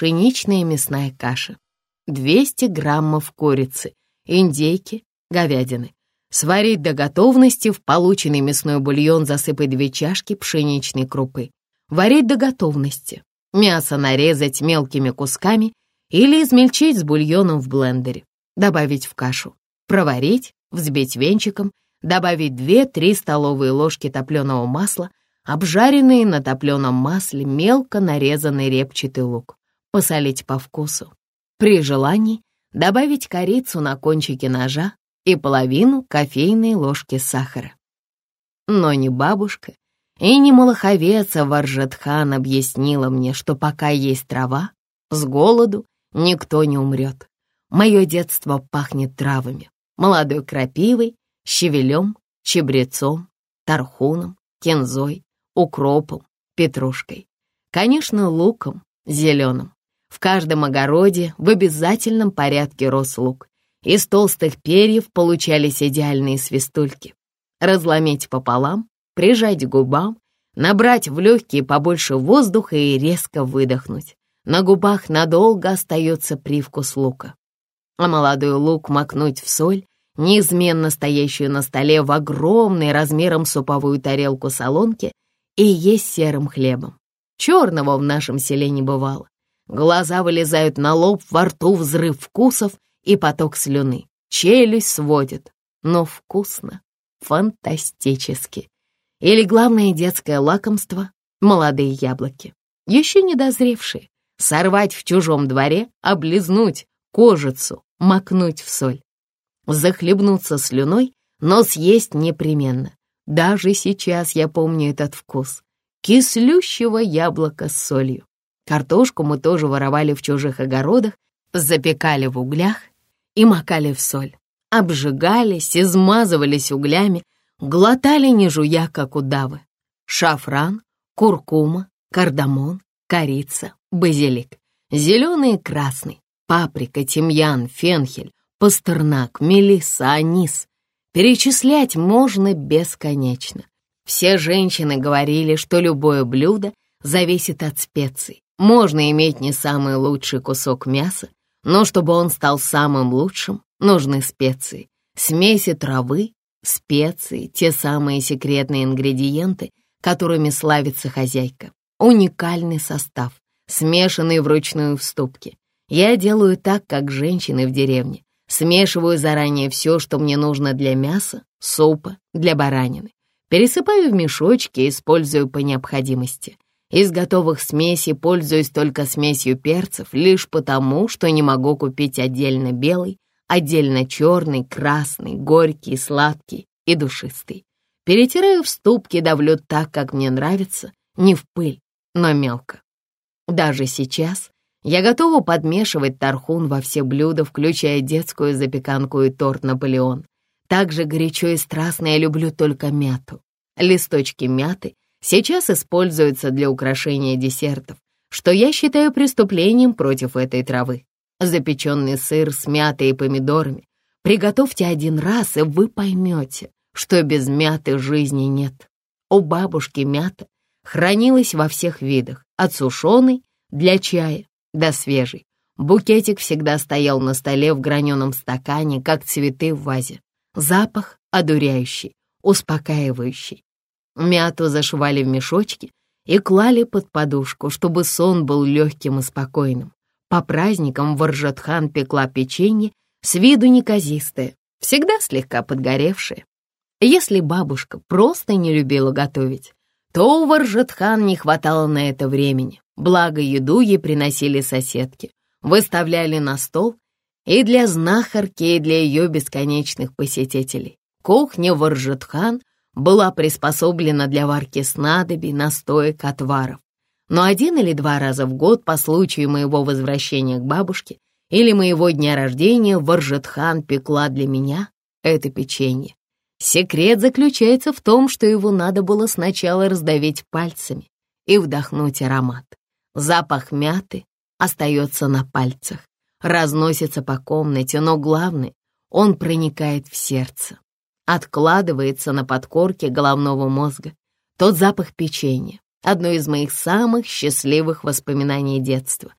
пшеничная мясная каша, 200 граммов курицы, индейки, говядины. Сварить до готовности, в полученный мясной бульон засыпать две чашки пшеничной крупы. Варить до готовности. Мясо нарезать мелкими кусками или измельчить с бульоном в блендере. Добавить в кашу. Проварить, взбить венчиком, добавить 2-3 столовые ложки топленого масла, обжаренный на топленом масле мелко нарезанный репчатый лук. Посолить по вкусу. При желании добавить корицу на кончике ножа и половину кофейной ложки сахара. Но не бабушка и не Малаховец Варжетхан объяснила мне, что пока есть трава, с голоду никто не умрет. Мое детство пахнет травами, молодой крапивой, щавелем, чебрецом, тархуном, кинзой, укропом, петрушкой. Конечно, луком, зеленым. В каждом огороде в обязательном порядке рос лук. Из толстых перьев получались идеальные свистульки. Разломить пополам, прижать к губам, набрать в легкие побольше воздуха и резко выдохнуть. На губах надолго остается привкус лука. А молодой лук макнуть в соль, неизменно стоящую на столе в огромной размером суповую тарелку солонки и есть серым хлебом. Черного в нашем селе не бывало. Глаза вылезают на лоб, во рту взрыв вкусов и поток слюны. Челюсть сводит, но вкусно, фантастически. Или главное детское лакомство — молодые яблоки, еще не дозревшие. Сорвать в чужом дворе, облизнуть кожицу, макнуть в соль. Захлебнуться слюной, но съесть непременно. Даже сейчас я помню этот вкус. Кислющего яблока с солью. Картошку мы тоже воровали в чужих огородах, запекали в углях и макали в соль. Обжигались, измазывались углями, глотали не жуя, как удавы. Шафран, куркума, кардамон, корица, базилик. Зеленый и красный, паприка, тимьян, фенхель, пастернак, мелисса, анис. Перечислять можно бесконечно. Все женщины говорили, что любое блюдо зависит от специй. Можно иметь не самый лучший кусок мяса, но чтобы он стал самым лучшим, нужны специи. Смеси травы, специи, те самые секретные ингредиенты, которыми славится хозяйка. Уникальный состав, смешанный вручную в ступке. Я делаю так, как женщины в деревне. Смешиваю заранее все, что мне нужно для мяса, супа, для баранины. Пересыпаю в мешочки использую по необходимости. Из готовых смесей пользуюсь только смесью перцев, лишь потому, что не могу купить отдельно белый, отдельно черный, красный, горький, сладкий и душистый. Перетираю в ступке, давлю так, как мне нравится, не в пыль, но мелко. Даже сейчас я готова подмешивать тархун во все блюда, включая детскую запеканку и торт «Наполеон». Также горячо и страстно я люблю только мяту. Листочки мяты сейчас используются для украшения десертов, что я считаю преступлением против этой травы. Запеченный сыр с мятой и помидорами. Приготовьте один раз, и вы поймете, что без мяты жизни нет. У бабушки мята хранилась во всех видах, от сушеной для чая до свежей. Букетик всегда стоял на столе в граненом стакане, как цветы в вазе. Запах одуряющий, успокаивающий. Мяту зашивали в мешочки и клали под подушку, чтобы сон был легким и спокойным. По праздникам Варжатхан пекла печенье, с виду неказистое, всегда слегка подгоревшее. Если бабушка просто не любила готовить, то у Варжатхан не хватало на это времени. Благо еду ей приносили соседки, выставляли на стол и для знахарки, и для ее бесконечных посетителей. Кухня Варжатхан была приспособлена для варки снадобий, настоек, отваров. Но один или два раза в год по случаю моего возвращения к бабушке или моего дня рождения Варжетхан пекла для меня это печенье. Секрет заключается в том, что его надо было сначала раздавить пальцами и вдохнуть аромат. Запах мяты остается на пальцах, разносится по комнате, но главное, он проникает в сердце откладывается на подкорке головного мозга. Тот запах печенья — одно из моих самых счастливых воспоминаний детства.